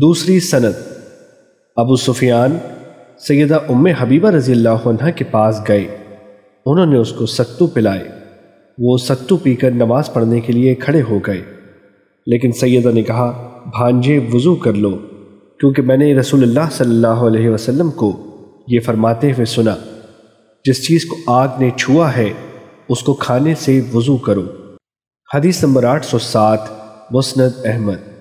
دوسری سند۔ ابو سفیان سیدہ ام حبیبہ رضی اللہ عنہ کے پاس گئے۔ انہوں نے اس کو ستو پلائے۔ وہ ستو پی کر نماز پڑھنے کے لیے کھڑے ہو گئے۔ لیکن سیدہ نے کہا، بھانجے، وضو کر لو۔ کیونکہ میں نے رسول اللہ صلی اللہ علیہ وسلم کو یہ فرماتے ہوئے سنا، جس چیز کو آگ نے چھوا ہے، اس کو کھانے سے وضو کرو۔ حدیث نمبر آٹھ سو سات، مسند احمد۔